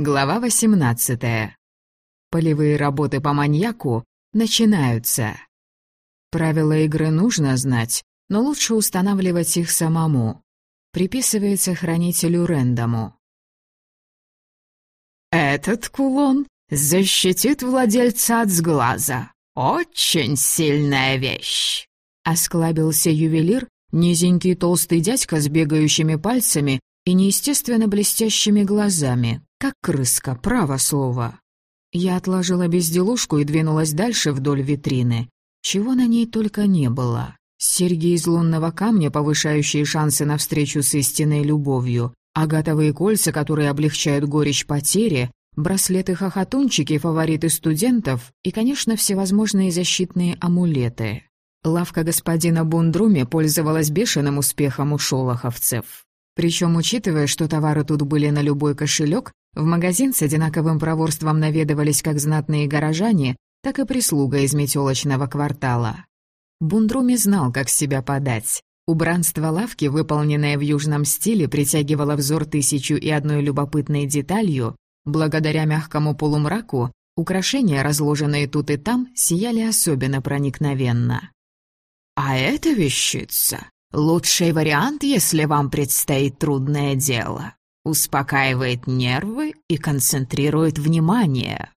Глава 18. Полевые работы по маньяку начинаются. Правила игры нужно знать, но лучше устанавливать их самому. Приписывается хранителю Рэндому. «Этот кулон защитит владельца от сглаза. Очень сильная вещь!» Осклабился ювелир, низенький толстый дядька с бегающими пальцами и неестественно блестящими глазами, как крыска, право слово. Я отложила безделушку и двинулась дальше вдоль витрины. Чего на ней только не было. Серьги из лунного камня, повышающие шансы на встречу с истинной любовью, агатовые кольца, которые облегчают горечь потери, браслеты-хохотунчики, фавориты студентов и, конечно, всевозможные защитные амулеты. Лавка господина Бундруми пользовалась бешеным успехом у шолоховцев. Причем, учитывая, что товары тут были на любой кошелек, в магазин с одинаковым проворством наведывались как знатные горожане, так и прислуга из метелочного квартала. Бундруми знал, как себя подать. Убранство лавки, выполненное в южном стиле, притягивало взор тысячу и одной любопытной деталью. Благодаря мягкому полумраку, украшения, разложенные тут и там, сияли особенно проникновенно. «А эта вещица Лучший вариант, если вам предстоит трудное дело. Успокаивает нервы и концентрирует внимание.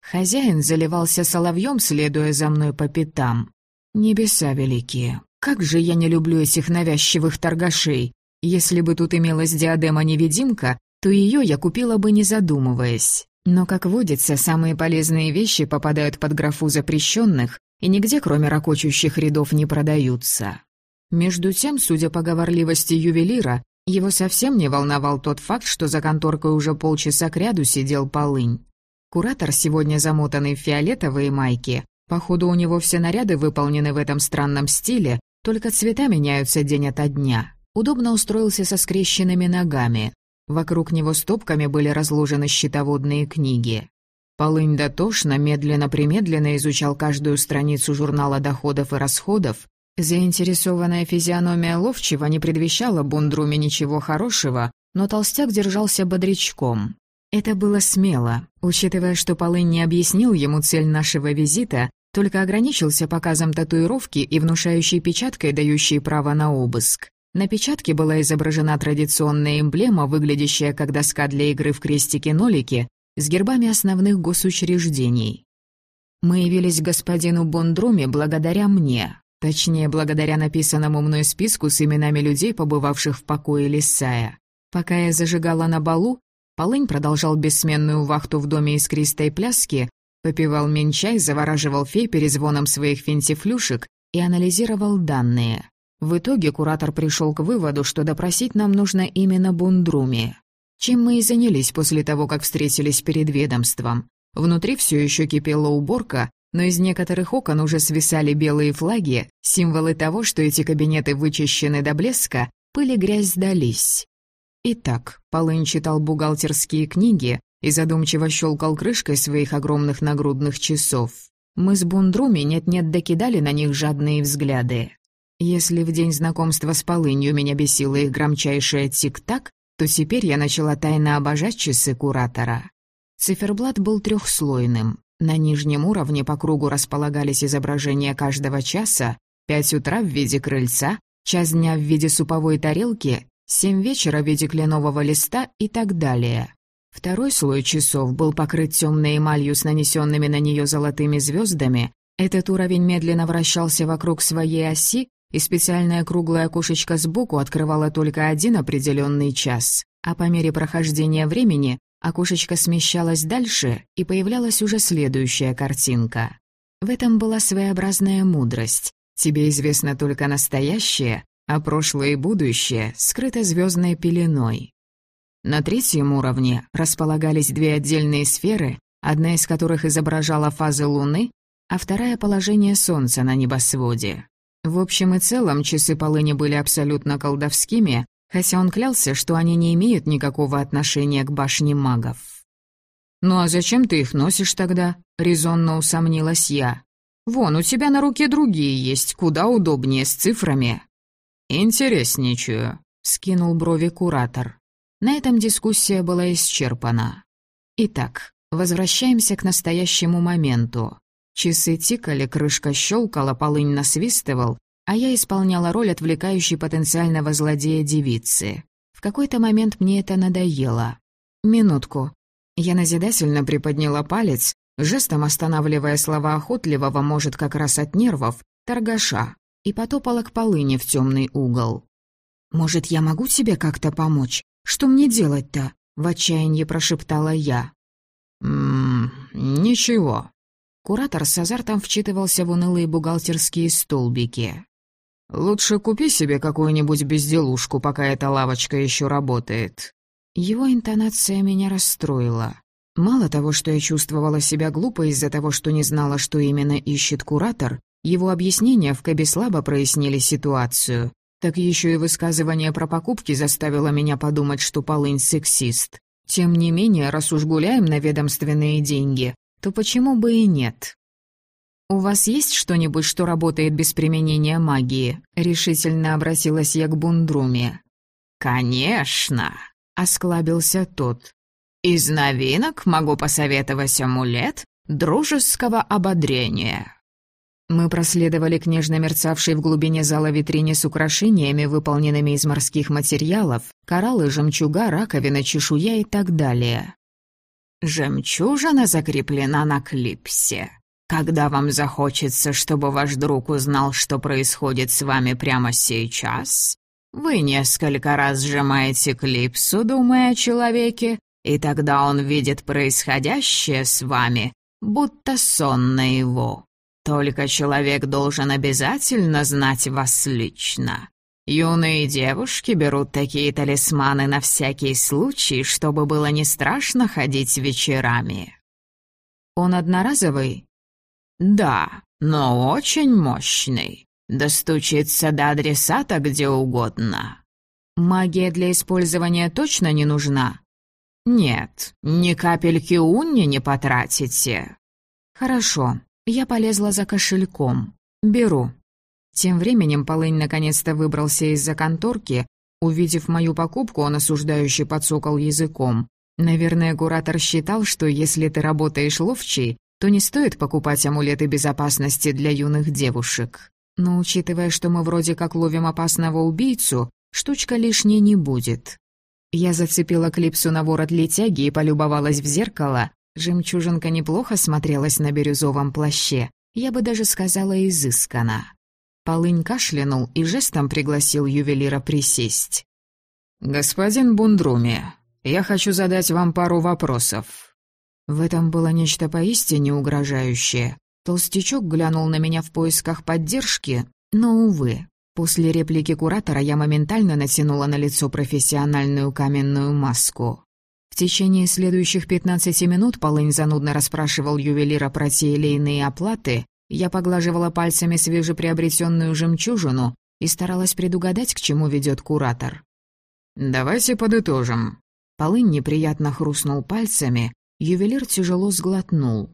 Хозяин заливался соловьем, следуя за мной по пятам. Небеса великие, как же я не люблю этих навязчивых торгашей. Если бы тут имелась диадема-невидимка, то ее я купила бы не задумываясь. Но, как водится, самые полезные вещи попадают под графу запрещенных и нигде, кроме ракочущих рядов, не продаются. Между тем, судя по говорливости ювелира, его совсем не волновал тот факт, что за конторкой уже полчаса кряду сидел полынь. Куратор, сегодня замотанный в фиолетовые майки, походу у него все наряды выполнены в этом странном стиле, только цвета меняются день ото дня. Удобно устроился со скрещенными ногами. Вокруг него стопками были разложены счетоводные книги. Полынь дотошно, медленно-примедленно изучал каждую страницу журнала доходов и расходов, Заинтересованная физиономия ловчего не предвещала Бундруме ничего хорошего, но толстяк держался бодрячком. Это было смело, учитывая, что Полынь не объяснил ему цель нашего визита, только ограничился показом татуировки и внушающей печаткой, дающей право на обыск. На печатке была изображена традиционная эмблема, выглядящая как доска для игры в крестики-нолики, с гербами основных госучреждений. Мы явились господину Бондруме благодаря мне, Точнее, благодаря написанному мной списку с именами людей, побывавших в покое Лисая. Пока я зажигала на балу, Полынь продолжал бессменную вахту в доме искристой пляски, попивал минчай, завораживал фей перезвоном своих финтифлюшек и анализировал данные. В итоге куратор пришел к выводу, что допросить нам нужно именно Бундруми. Чем мы и занялись после того, как встретились перед ведомством. Внутри все еще кипела уборка, но из некоторых окон уже свисали белые флаги, символы того, что эти кабинеты вычищены до блеска, пыль и грязь сдались. Итак, Полынь читал бухгалтерские книги и задумчиво щелкал крышкой своих огромных нагрудных часов. Мы с Бундруми нет-нет докидали на них жадные взгляды. Если в день знакомства с Полынью меня бесило их громчайшее тик-так, то теперь я начала тайно обожать часы куратора. Циферблат был трехслойным. На нижнем уровне по кругу располагались изображения каждого часа, пять утра в виде крыльца, час дня в виде суповой тарелки, семь вечера в виде кленового листа и так далее. Второй слой часов был покрыт темной эмалью с нанесенными на нее золотыми звездами. Этот уровень медленно вращался вокруг своей оси, и специальное круглое окошечко сбоку открывало только один определенный час. А по мере прохождения времени Окошечко смещалось дальше, и появлялась уже следующая картинка. В этом была своеобразная мудрость. Тебе известно только настоящее, а прошлое и будущее скрыто звездной пеленой. На третьем уровне располагались две отдельные сферы, одна из которых изображала фазы Луны, а вторая — положение Солнца на небосводе. В общем и целом, часы полыни были абсолютно колдовскими, хотя он клялся, что они не имеют никакого отношения к башне магов. «Ну а зачем ты их носишь тогда?» — резонно усомнилась я. «Вон, у тебя на руке другие есть, куда удобнее, с цифрами». «Интересничаю», — скинул брови куратор. На этом дискуссия была исчерпана. Итак, возвращаемся к настоящему моменту. Часы тикали, крышка щелкала, полынь насвистывал, а я исполняла роль отвлекающей потенциального злодея девицы. В какой-то момент мне это надоело. Минутку. Я назидательно приподняла палец, жестом останавливая слова охотливого, может, как раз от нервов, торгаша, и потопала к полыне в темный угол. «Может, я могу тебе как-то помочь? Что мне делать-то?» — в отчаянии прошептала я. «Ммм, ничего». Куратор с азартом вчитывался в унылые бухгалтерские столбики. «Лучше купи себе какую-нибудь безделушку, пока эта лавочка еще работает». Его интонация меня расстроила. Мало того, что я чувствовала себя глупо из-за того, что не знала, что именно ищет куратор, его объяснения в Кэбе слабо прояснили ситуацию. Так еще и высказывание про покупки заставило меня подумать, что полынь сексист. Тем не менее, раз уж гуляем на ведомственные деньги, то почему бы и нет? «У вас есть что-нибудь, что работает без применения магии?» — решительно обратилась я к Бундруме. «Конечно!» — осклабился тот. «Из новинок могу посоветовать амулет дружеского ободрения». Мы проследовали к нежно мерцавшей в глубине зала витрине с украшениями, выполненными из морских материалов, кораллы, жемчуга, раковина, чешуя и так далее. «Жемчужина закреплена на клипсе. Когда вам захочется, чтобы ваш друг узнал, что происходит с вами прямо сейчас, вы несколько раз сжимаете клипсу, думая о человеке, и тогда он видит происходящее с вами, будто сон наяву. Только человек должен обязательно знать вас лично. Юные девушки берут такие талисманы на всякий случай, чтобы было не страшно ходить вечерами. Он одноразовый? Да, но очень мощный. Достучится до адресата где угодно. Магия для использования точно не нужна? Нет, ни капельки унни не потратите. Хорошо, я полезла за кошельком. Беру. Тем временем Полынь наконец-то выбрался из-за конторки. Увидев мою покупку, он осуждающе подсокал языком. Наверное, куратор считал, что если ты работаешь ловчей, то не стоит покупать амулеты безопасности для юных девушек. Но учитывая, что мы вроде как ловим опасного убийцу, штучка лишней не будет. Я зацепила клипсу на ворот летяги и полюбовалась в зеркало, Жемчужинка неплохо смотрелась на бирюзовом плаще, я бы даже сказала изысканно. Полынь кашлянул и жестом пригласил ювелира присесть. «Господин Бундруми, я хочу задать вам пару вопросов». В этом было нечто поистине угрожающее. Толстячок глянул на меня в поисках поддержки, но, увы, после реплики куратора я моментально натянула на лицо профессиональную каменную маску. В течение следующих 15 минут Полынь занудно расспрашивал ювелира про те или иные оплаты, я поглаживала пальцами свежеприобретенную жемчужину и старалась предугадать, к чему ведет куратор. «Давайте подытожим». Полынь неприятно хрустнул пальцами, ювелир тяжело сглотнул.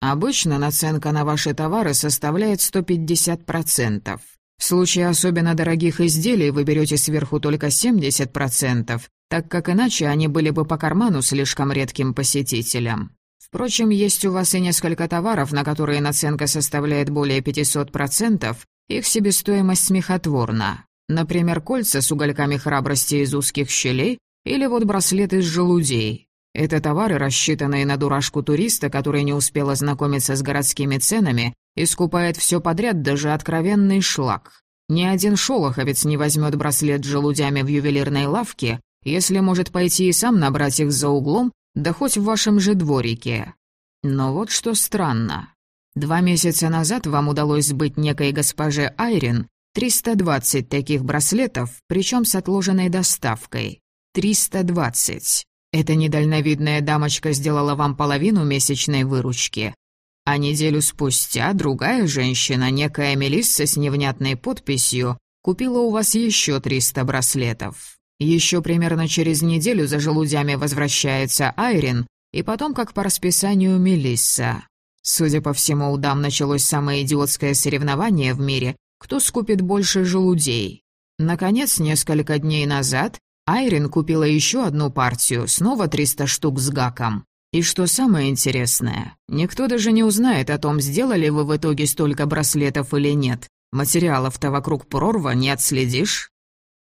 «Обычно наценка на ваши товары составляет 150%. В случае особенно дорогих изделий вы берете сверху только 70%, так как иначе они были бы по карману слишком редким посетителям. Впрочем, есть у вас и несколько товаров, на которые наценка составляет более 500%, их себестоимость смехотворна. Например, кольца с угольками храбрости из узких щелей или вот браслет из желудей. Это товары, рассчитанные на дурашку туриста, который не успел ознакомиться с городскими ценами и скупает все подряд, даже откровенный шлак. Ни один шолоховец не возьмет браслет с желудями в ювелирной лавке, если может пойти и сам набрать их за углом, да хоть в вашем же дворике. Но вот что странно. Два месяца назад вам удалось сбыть некой госпоже Айрин 320 таких браслетов, причем с отложенной доставкой. 320. Эта недальновидная дамочка сделала вам половину месячной выручки. А неделю спустя другая женщина, некая Мелисса с невнятной подписью, купила у вас еще 300 браслетов. Еще примерно через неделю за желудями возвращается Айрин, и потом, как по расписанию, Мелисса. Судя по всему, у дам началось самое идиотское соревнование в мире, кто скупит больше желудей. Наконец, несколько дней назад Айрин купила еще одну партию, снова 300 штук с гаком. И что самое интересное, никто даже не узнает о том, сделали вы в итоге столько браслетов или нет. Материалов-то вокруг прорва не отследишь.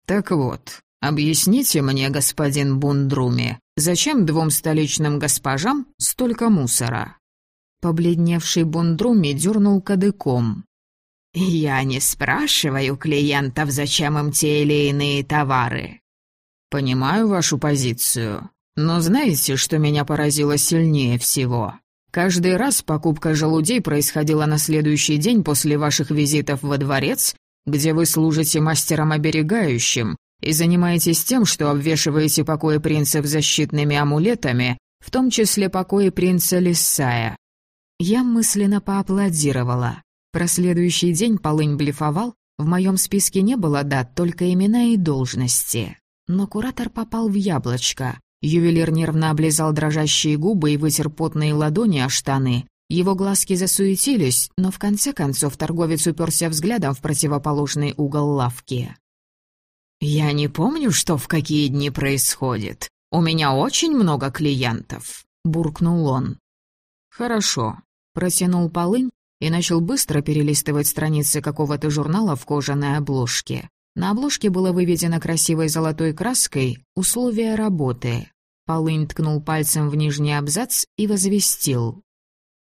Так вот, объясните мне, господин Бундруми, зачем двум столичным госпожам столько мусора?» Побледневший Бундруми дернул кадыком. «Я не спрашиваю клиентов, зачем им те или иные товары». «Понимаю вашу позицию. Но знаете, что меня поразило сильнее всего? Каждый раз покупка желудей происходила на следующий день после ваших визитов во дворец, где вы служите мастером оберегающим и занимаетесь тем, что обвешиваете покои принцев защитными амулетами, в том числе покои принца Лисая. Я мысленно поаплодировала. Про следующий день Полынь блефовал, в моем списке не было дат, только имена и должности. Но куратор попал в яблочко. Ювелир нервно облизал дрожащие губы и вытер потные ладони о штаны. Его глазки засуетились, но в конце концов торговец уперся взглядом в противоположный угол лавки. «Я не помню, что в какие дни происходит. У меня очень много клиентов», — буркнул он. «Хорошо», — протянул полынь и начал быстро перелистывать страницы какого-то журнала в кожаной обложке. На обложке было выведено красивой золотой краской «Условия работы». Полынь ткнул пальцем в нижний абзац и возвестил.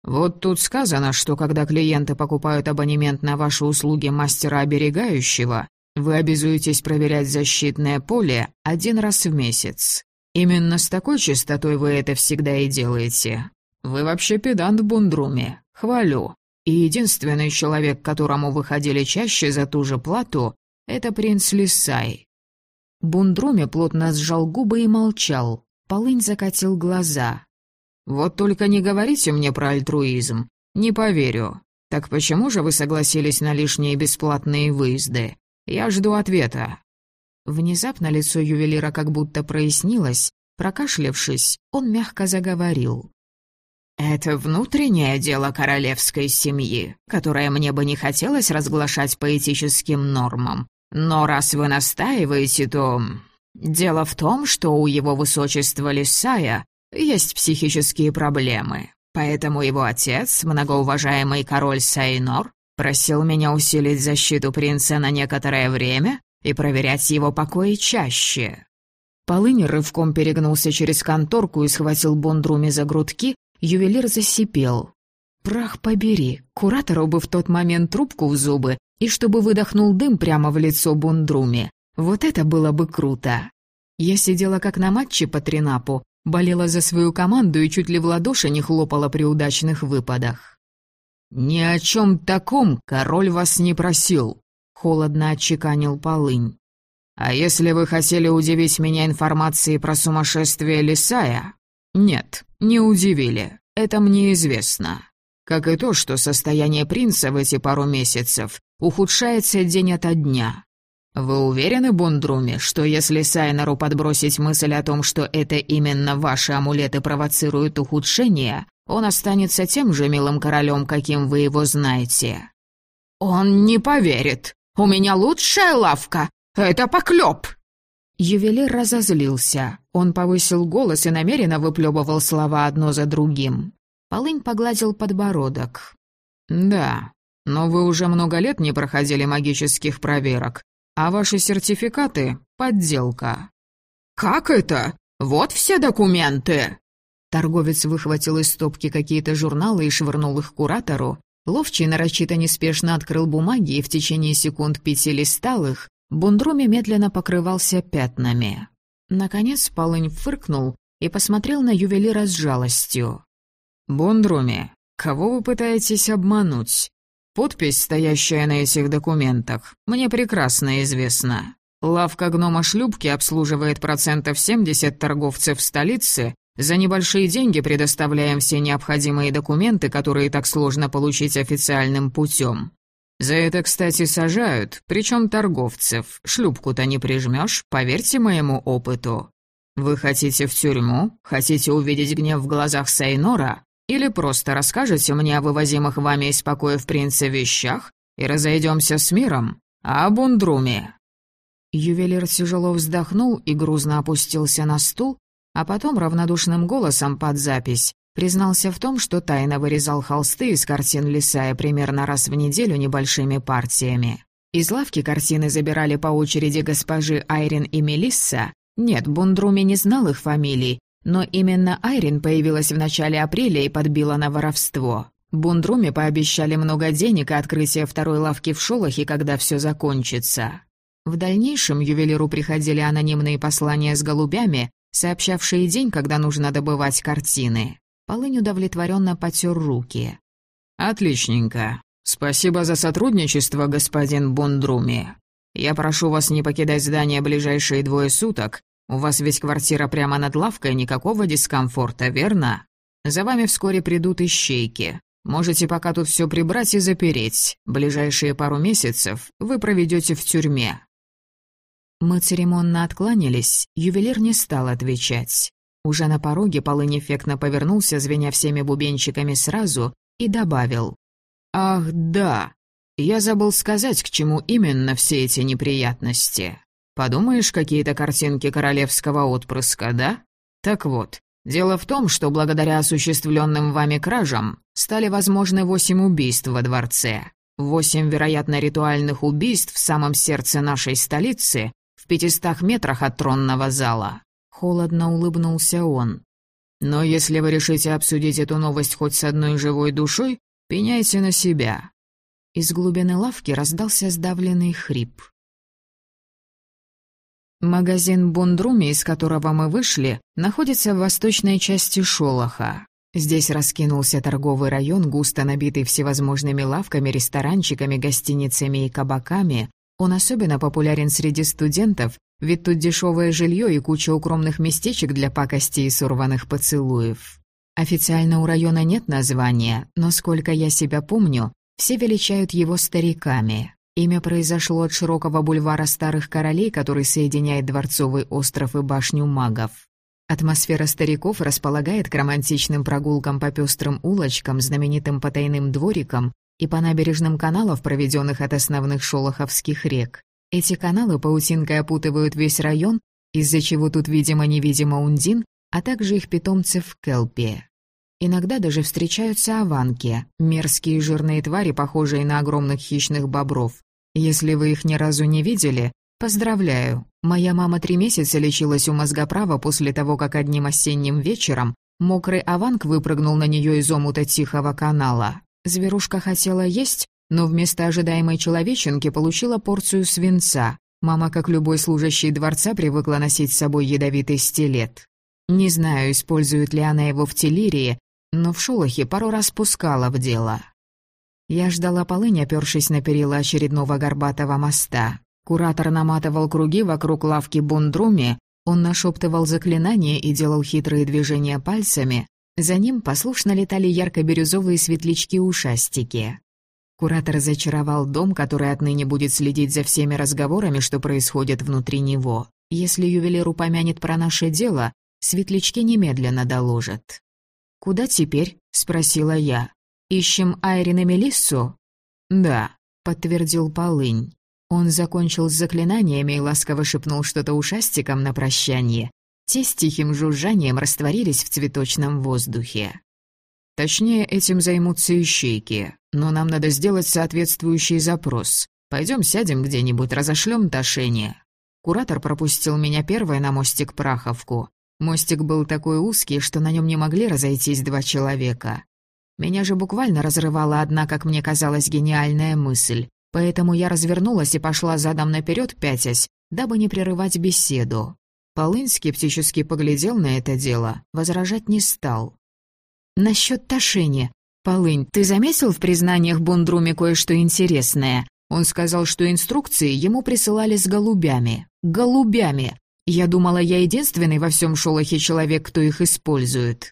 «Вот тут сказано, что когда клиенты покупают абонемент на ваши услуги мастера оберегающего, вы обязуетесь проверять защитное поле один раз в месяц. Именно с такой частотой вы это всегда и делаете. Вы вообще педант в бундруме. Хвалю. И единственный человек, которому вы ходили чаще за ту же плату, это принц Лисай». Бундруме плотно сжал губы и молчал. Полынь закатил глаза. «Вот только не говорите мне про альтруизм. Не поверю. Так почему же вы согласились на лишние бесплатные выезды? Я жду ответа». Внезапно лицо ювелира как будто прояснилось. Прокашлявшись, он мягко заговорил. «Это внутреннее дело королевской семьи, которое мне бы не хотелось разглашать по этическим нормам. Но раз вы настаиваете, то... Дело в том, что у его высочества Лисая есть психические проблемы. Поэтому его отец, многоуважаемый король Сайнор, просил меня усилить защиту принца на некоторое время и проверять его покои чаще. Полынь рывком перегнулся через конторку и схватил Бондруми за грудки, ювелир засипел. «Прах побери, куратору бы в тот момент трубку в зубы и чтобы выдохнул дым прямо в лицо Бундруме. Вот это было бы круто. Я сидела как на матче по тринапу, болела за свою команду и чуть ли в ладоши не хлопала при удачных выпадах. «Ни о чем таком король вас не просил», — холодно отчеканил Полынь. «А если вы хотели удивить меня информацией про сумасшествие Лисая?» «Нет, не удивили, это мне известно. Как и то, что состояние принца в эти пару месяцев ухудшается день ото дня. Вы уверены, Бундруми, что если Сайнеру подбросить мысль о том, что это именно ваши амулеты провоцируют ухудшение, он останется тем же милым королем, каким вы его знаете? Он не поверит. У меня лучшая лавка. Это поклеп. Ювелир разозлился. Он повысил голос и намеренно выплёбывал слова одно за другим. Полынь погладил подбородок. «Да, но вы уже много лет не проходили магических проверок, а ваши сертификаты — подделка». «Как это? Вот все документы!» Торговец выхватил из стопки какие-то журналы и швырнул их куратору. Ловчий нарочито неспешно открыл бумаги и в течение секунд пяти листал их. Бундруми медленно покрывался пятнами. Наконец Полынь фыркнул и посмотрел на ювелира с жалостью. «Бундруми, кого вы пытаетесь обмануть? Подпись, стоящая на этих документах, мне прекрасно известна. Лавка гнома шлюпки обслуживает процентов 70 торговцев в столице, за небольшие деньги предоставляем все необходимые документы, которые так сложно получить официальным путем. За это, кстати, сажают, причем торговцев. Шлюпку-то не прижмешь, поверьте моему опыту. Вы хотите в тюрьму? Хотите увидеть гнев в глазах Сайнора? Или просто расскажете мне о вывозимых вами из покоев принца вещах и разойдемся с миром, а о Бундруме?» Ювелир тяжело вздохнул и грузно опустился на стул, а потом равнодушным голосом под запись признался в том, что тайно вырезал холсты из картин Лисая примерно раз в неделю небольшими партиями. Из лавки картины забирали по очереди госпожи Айрин и Мелисса. Нет, Бундруми не знал их фамилий, но именно Айрин появилась в начале апреля и подбила на воровство. Бундруме пообещали много денег и открытие второй лавки в Шолохе, когда все закончится. В дальнейшем ювелиру приходили анонимные послания с голубями, сообщавшие день, когда нужно добывать картины. Полынь удовлетворенно потер руки. «Отличненько. Спасибо за сотрудничество, господин Бундруми. Я прошу вас не покидать здание ближайшие двое суток. У вас ведь квартира прямо над лавкой, никакого дискомфорта, верно? За вами вскоре придут ищейки. Можете пока тут все прибрать и запереть. Ближайшие пару месяцев вы проведете в тюрьме». Мы церемонно откланялись, ювелир не стал отвечать. Уже на пороге Полынь эффектно повернулся, звеня всеми бубенчиками сразу, и добавил. «Ах, да. Я забыл сказать, к чему именно все эти неприятности. Подумаешь, какие-то картинки королевского отпрыска, да? Так вот, Дело в том, что благодаря осуществленным вами кражам стали возможны восемь убийств во дворце. Восемь, вероятно, ритуальных убийств в самом сердце нашей столицы, в пятистах метрах от тронного зала. Холодно улыбнулся он. Но если вы решите обсудить эту новость хоть с одной живой душой, пеняйте на себя. Из глубины лавки раздался сдавленный хрип. Магазин Бундруми, из которого мы вышли, находится в восточной части Шолоха. Здесь раскинулся торговый район, густо набитый всевозможными лавками, ресторанчиками, гостиницами и кабаками. Он особенно популярен среди студентов, ведь тут дешевое жилье и куча укромных местечек для пакости и сорванных поцелуев. Официально у района нет названия, но сколько я себя помню, все величают его стариками. Имя произошло от широкого бульвара старых королей, который соединяет Дворцовый остров и башню магов. Атмосфера стариков располагает к романтичным прогулкам по пестрым улочкам, знаменитым потайным дворикам и по набережным каналов, проведенных от основных шолоховских рек. Эти каналы паутинкой опутывают весь район, из-за чего тут, видимо-невидимо, ундин, а также их питомцев в. Иногда даже встречаются аванки, мерзкие жирные твари, похожие на огромных хищных бобров. Если вы их ни разу не видели, поздравляю. Моя мама три месяца лечилась у мозгоправа после того, как одним осенним вечером мокрый аванк выпрыгнул на нее из омута Тихого канала. Зверушка хотела есть, но вместо ожидаемой человеченки получила порцию свинца. Мама, как любой служащий дворца, привыкла носить с собой ядовитый стилет. Не знаю, использует ли она его в телирии, но в шолохе пару раз пускала в дело. Я ждала полынь, опёршись на перила очередного горбатого моста. Куратор наматывал круги вокруг лавки Бундруми, он нашептывал заклинания и делал хитрые движения пальцами. За ним послушно летали ярко-бирюзовые светлячки-ушастики. Куратор зачаровал дом, который отныне будет следить за всеми разговорами, что происходит внутри него. Если ювелир упомянет про наше дело, светлячки немедленно доложат. «Куда теперь?» — спросила я. «Ищем Айрин и Мелиссу?» «Да», — подтвердил Полынь. Он закончил с заклинаниями и ласково шепнул что-то ушастикам на прощание. Те с тихим жужжанием растворились в цветочном воздухе. Точнее, этим займутся ищейки, но нам надо сделать соответствующий запрос. Пойдем сядем где-нибудь, разошлем тошение. Куратор пропустил меня первой на мостик Праховку. Мостик был такой узкий, что на нем не могли разойтись два человека. Меня же буквально разрывала одна, как мне казалось, гениальная мысль. Поэтому я развернулась и пошла задом наперед, пятясь, дабы не прерывать беседу. Полынь скептически поглядел на это дело, возражать не стал. «Насчет Ташини. Полынь, ты заметил в признаниях Бундруме кое-что интересное? Он сказал, что инструкции ему присылали с голубями. Голубями! Я думала, я единственный во всем шолохе человек, кто их использует».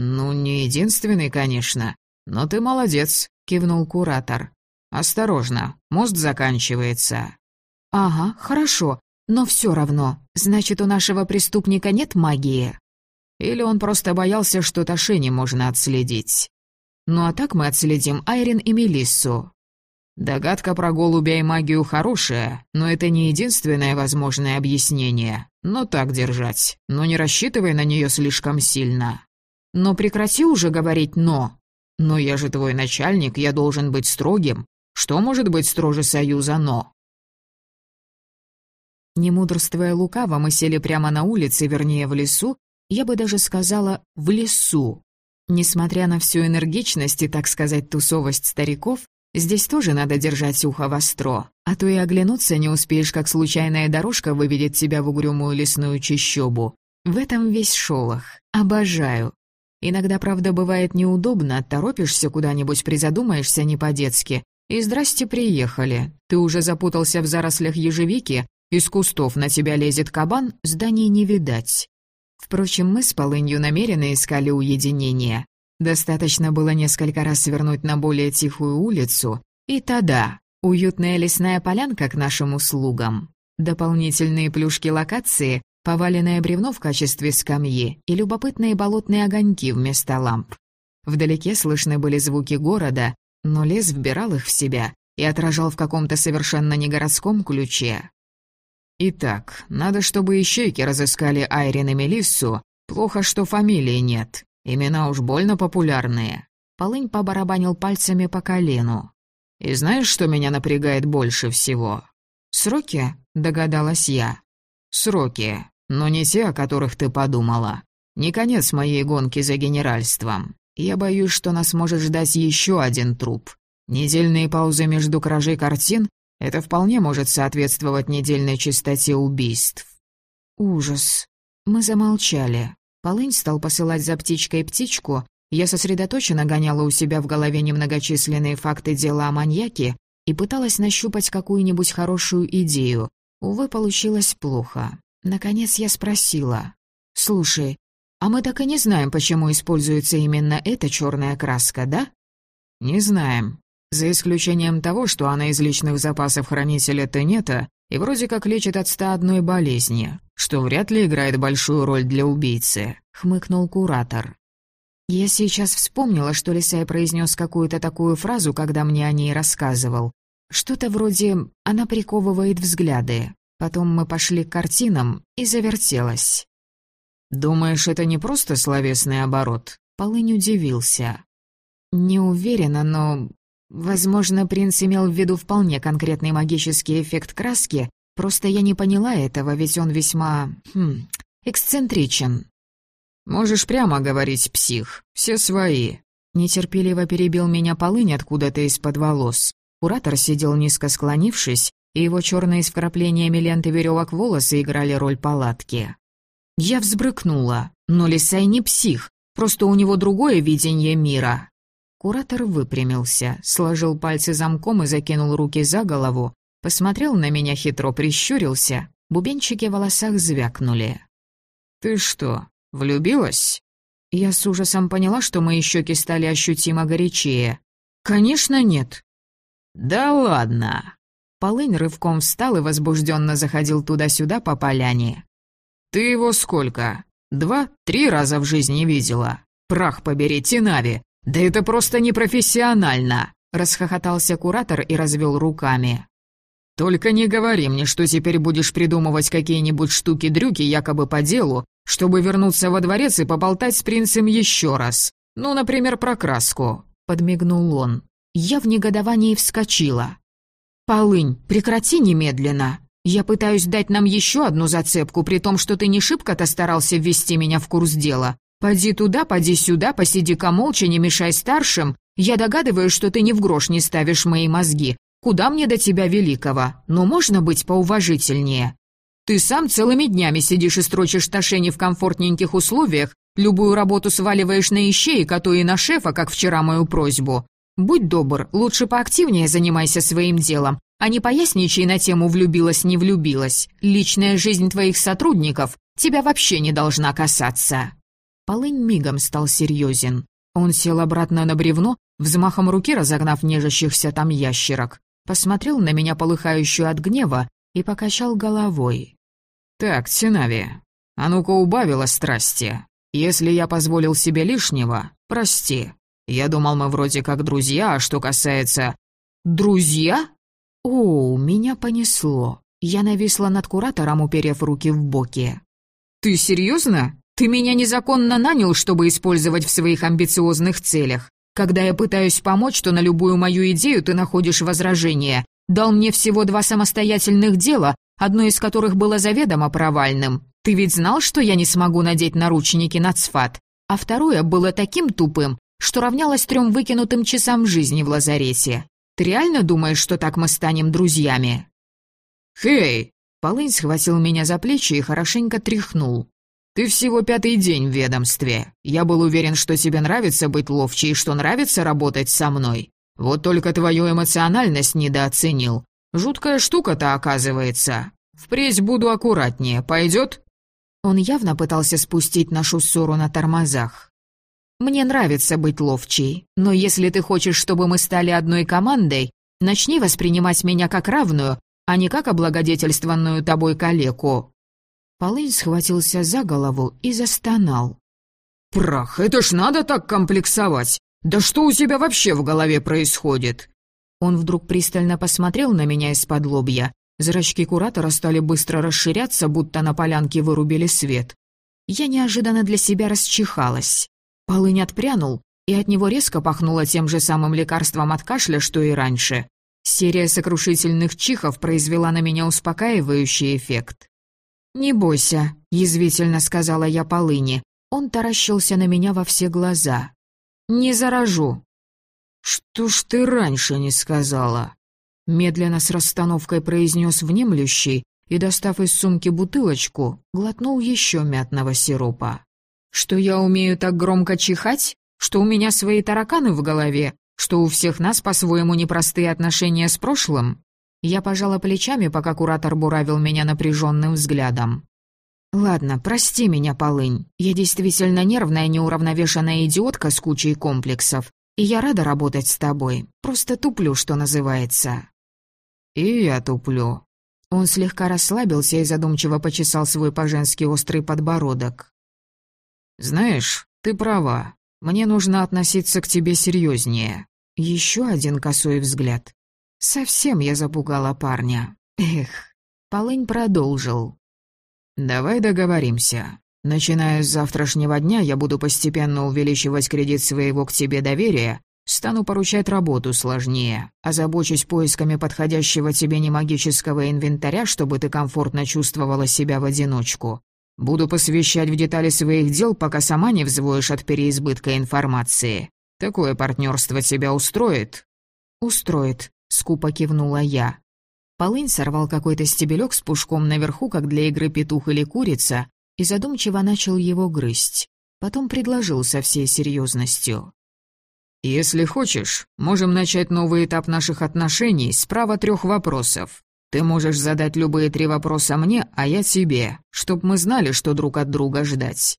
«Ну, не единственный, конечно. Но ты молодец», — кивнул куратор. «Осторожно, мост заканчивается». «Ага, хорошо, но все равно. Значит, у нашего преступника нет магии?» Или он просто боялся, что Ташени можно отследить. Ну а так мы отследим Айрин и Мелиссу. Догадка про голубя и магию хорошая, но это не единственное возможное объяснение. Но так держать, но не рассчитывай на нее слишком сильно. Но прекрати уже говорить «но». Но я же твой начальник, я должен быть строгим. Что может быть строже союза «но»? Не мудрствуя лукаво, мы сели прямо на улице, вернее, в лесу, я бы даже сказала, в лесу. Несмотря на всю энергичность и, так сказать, тусовость стариков, здесь тоже надо держать ухо востро, а то и оглянуться не успеешь, как случайная дорожка выведет тебя в угрюмую лесную чащобу. В этом весь шолох. Обожаю. Иногда, правда, бывает неудобно, торопишься куда-нибудь, призадумаешься не по-детски. И здрасте, приехали. Ты уже запутался в зарослях ежевики, из кустов на тебя лезет кабан, зданий не видать. Впрочем, мы с Полынью намеренно искали уединение. Достаточно было несколько раз свернуть на более тихую улицу, и тогда уютная лесная полянка к нашим услугам. Дополнительные плюшки локации, поваленное бревно в качестве скамьи и любопытные болотные огоньки вместо ламп. Вдалеке слышны были звуки города, но лес вбирал их в себя и отражал в каком-то совершенно негородском ключе. «Итак, надо, чтобы ищейки разыскали Айрин и Мелиссу. Плохо, что фамилии нет. Имена уж больно популярные». Полынь побарабанил пальцами по колену. «И знаешь, что меня напрягает больше всего?» «Сроки?» — догадалась я. «Сроки, но не те, о которых ты подумала. Не конец моей гонки за генеральством. Я боюсь, что нас может ждать еще один труп. Недельные паузы между кражей картин это вполне может соответствовать недельной частоте убийств. Ужас. Мы замолчали. Полынь стал посылать за птичкой птичку. Я сосредоточенно гоняла у себя в голове немногочисленные факты дела о маньяке и пыталась нащупать какую-нибудь хорошую идею. Увы, получилось плохо. Наконец я спросила. «Слушай, а мы так и не знаем, почему используется именно эта черная краска, да?» «Не знаем. За исключением того, что она из личных запасов хранителя Тенета и вроде как лечит от 101 болезни, что вряд ли играет большую роль для убийцы», — хмыкнул куратор. Я сейчас вспомнила, что Лисай произнес какую-то такую фразу, когда мне о ней рассказывал. Что-то вроде «она приковывает взгляды». Потом мы пошли к картинам и завертелась. «Думаешь, это не просто словесный оборот?» Полынь удивился. «Не уверена, но Возможно, принц имел в виду вполне конкретный магический эффект краски, просто я не поняла этого, ведь он весьма... Хм, эксцентричен. «Можешь прямо говорить, псих, все свои». Нетерпеливо перебил меня полынь откуда-то из-под волос. Куратор сидел низко склонившись, и его черные с вкраплениями ленты веревок волосы играли роль палатки. Я взбрыкнула, но Лисай не псих, просто у него другое видение мира. Куратор выпрямился, сложил пальцы замком и закинул руки за голову, посмотрел на меня хитро, прищурился, бубенчики в волосах звякнули. «Ты что, влюбилась?» Я с ужасом поняла, что мои щеки стали ощутимо горячее. «Конечно нет». «Да ладно!» Полынь рывком встал и возбужденно заходил туда-сюда по поляне. «Ты его сколько? Два-три раза в жизни видела? Прах побери, Тинави! «Да это просто непрофессионально!» — расхохотался куратор и развел руками. «Только не говори мне, что теперь будешь придумывать какие-нибудь штуки-дрюки якобы по делу, чтобы вернуться во дворец и поболтать с принцем еще раз. Ну, например, про краску», — подмигнул он. Я в негодовании вскочила. «Полынь, прекрати немедленно. Я пытаюсь дать нам еще одну зацепку, при том, что ты не шибко-то старался ввести меня в курс дела. «Поди туда, поди сюда, посиди-ка молча, не мешай старшим. Я догадываюсь, что ты ни в грош не ставишь мои мозги. Куда мне до тебя великого? Но можно быть поуважительнее. Ты сам целыми днями сидишь и строчишь тошени в комфортненьких условиях, любую работу сваливаешь на ищейка, а то и на шефа, как вчера мою просьбу. Будь добр, лучше поактивнее занимайся своим делом, а не поясничай на тему «влюбилась-не влюбилась». Личная жизнь твоих сотрудников тебя вообще не должна касаться». Полынь мигом стал серьезен. Он сел обратно на бревно, взмахом руки разогнав нежащихся там ящерок, посмотрел на меня, полыхающую от гнева, и покачал головой. «Так, Синави, а ну-ка убавила страсти. Если я позволил себе лишнего, прости. Я думал, мы вроде как друзья, а что касается...» «Друзья?» «О, меня понесло. Я нависла над куратором, уперев руки в боки. «Ты серьезно? Ты меня незаконно нанял, чтобы использовать в своих амбициозных целях. Когда я пытаюсь помочь, то на любую мою идею ты находишь возражение. Дал мне всего два самостоятельных дела, одно из которых было заведомо провальным. Ты ведь знал, что я не смогу надеть наручники на цфат? А второе было таким тупым, что равнялось трем выкинутым часам жизни в лазарете. Ты реально думаешь, что так мы станем друзьями?» «Хей!» Полынь схватил меня за плечи и хорошенько тряхнул. «Ты всего пятый день в ведомстве. Я был уверен, что тебе нравится быть ловчей что нравится работать со мной. Вот только твою эмоциональность недооценил. Жуткая штука-то оказывается. Впредь буду аккуратнее. Пойдет?» Он явно пытался спустить нашу ссору на тормозах. «Мне нравится быть ловчей, но если ты хочешь, чтобы мы стали одной командой, начни воспринимать меня как равную, а не как облагодетельствованную тобой калеку». Полынь схватился за голову и застонал. «Прах, это ж надо так комплексовать! Да что у тебя вообще в голове происходит?» Он вдруг пристально посмотрел на меня из-под лобья. Зрачки куратора стали быстро расширяться, будто на полянке вырубили свет. Я неожиданно для себя расчихалась. Полынь отпрянул, и от него резко пахнуло тем же самым лекарством от кашля, что и раньше. Серия сокрушительных чихов произвела на меня успокаивающий эффект. «Не бойся», — язвительно сказала я Полыне. Он таращился на меня во все глаза. «Не заражу». «Что ж ты раньше не сказала?» Медленно с расстановкой произнес внемлющий и, достав из сумки бутылочку, глотнул еще мятного сиропа. «Что я умею так громко чихать? Что у меня свои тараканы в голове? Что у всех нас по-своему непростые отношения с прошлым? Я пожала плечами, пока куратор буравил меня напряженным взглядом. «Ладно, прости меня, Полынь. Я действительно нервная, неуравновешенная идиотка с кучей комплексов. И я рада работать с тобой. Просто туплю, что называется». «И я туплю». Он слегка расслабился и задумчиво почесал свой по-женски острый подбородок. «Знаешь, ты права. Мне нужно относиться к тебе серьезнее. Еще один косой взгляд. Совсем я запугала парня. Эх, Полынь продолжил. «Давай договоримся. Начиная с завтрашнего дня я буду постепенно увеличивать кредит своего к тебе доверия, стану поручать работу сложнее, озабочусь поисками подходящего тебе немагического инвентаря, чтобы ты комфортно чувствовала себя в одиночку. Буду посвящать в детали своих дел, пока сама не взвоишь от переизбытка информации. Такое партнерство тебя устроит?» «Устроит», — скупо кивнула я. Полынь сорвал какой-то стебелек с пушком наверху, как для игры петух или курица, и задумчиво начал его грызть. Потом предложил со всей серьезностью. «Если хочешь, можем начать новый этап наших отношений с права трех вопросов. Ты можешь задать любые три вопроса мне, а я тебе, чтоб мы знали, что друг от друга ждать».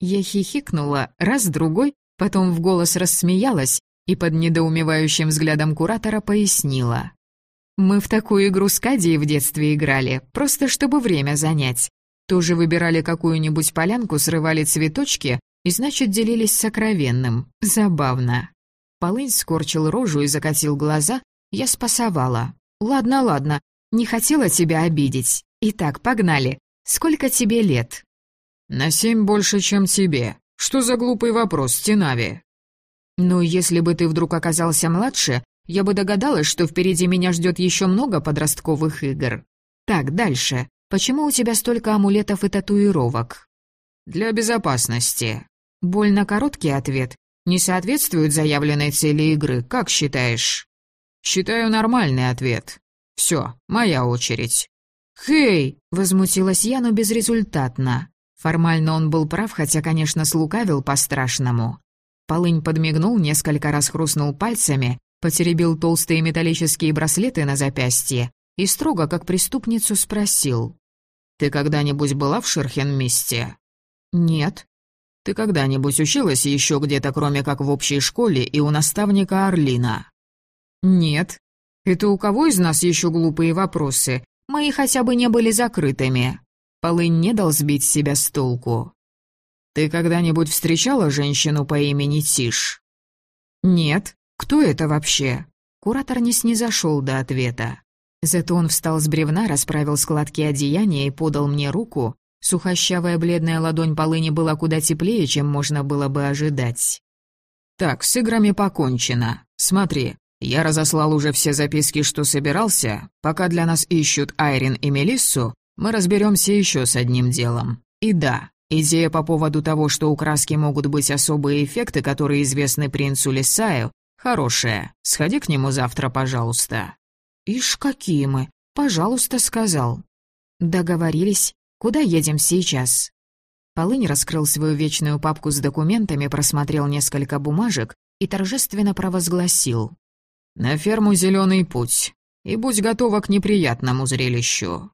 Я хихикнула раз-другой, потом в голос рассмеялась и под недоумевающим взглядом куратора пояснила. «Мы в такую игру с Кадией в детстве играли, просто чтобы время занять. Тоже выбирали какую-нибудь полянку, срывали цветочки и, значит, делились сокровенным. Забавно». Полынь скорчил рожу и закатил глаза, я спасовала. «Ладно, ладно, не хотела тебя обидеть. Итак, погнали. Сколько тебе лет?» «На семь больше, чем тебе. Что за глупый вопрос, Тинави?» «Ну, если бы ты вдруг оказался младше, я бы догадалась, что впереди меня ждет еще много подростковых игр. Так, дальше. Почему у тебя столько амулетов и татуировок?» «Для безопасности». Больно короткий ответ. Не соответствует заявленной цели игры, как считаешь? «Считаю нормальный ответ. Все, моя очередь». «Хей!» — возмутилась я, но безрезультатно. Формально он был прав, хотя, конечно, слукавил по-страшному. Полынь подмигнул, несколько раз хрустнул пальцами, потеребил толстые металлические браслеты на запястье и строго, как преступницу, спросил. «Ты когда-нибудь была в Шерхенмисте?» «Нет». «Ты когда-нибудь училась еще где-то, кроме как в общей школе и у наставника Орлина?» «Нет», это у кого из нас еще глупые вопросы? Мои хотя бы не были закрытыми. Полынь не дал сбить себя с толку. Ты когда-нибудь встречала женщину по имени Тиш? Нет. Кто это вообще? Куратор не снизошел до ответа. Зато он встал с бревна, расправил складки одеяния и подал мне руку. Сухощавая бледная ладонь полыни была куда теплее, чем можно было бы ожидать. «Так, с играми покончено. Смотри, я разослал уже все записки, что собирался. Пока для нас ищут Айрин и Мелиссу, мы разберемся еще с одним делом. И да, идея по поводу того, что у краски могут быть особые эффекты, которые известны принцу Лисаю, хорошая. Сходи к нему завтра, пожалуйста». «Ишь, какие мы! Пожалуйста», — сказал. «Договорились. Куда едем сейчас?» Полынь раскрыл свою вечную папку с документами, просмотрел несколько бумажек и торжественно провозгласил. «На ферму «Зеленый путь». И будь готова к неприятному зрелищу.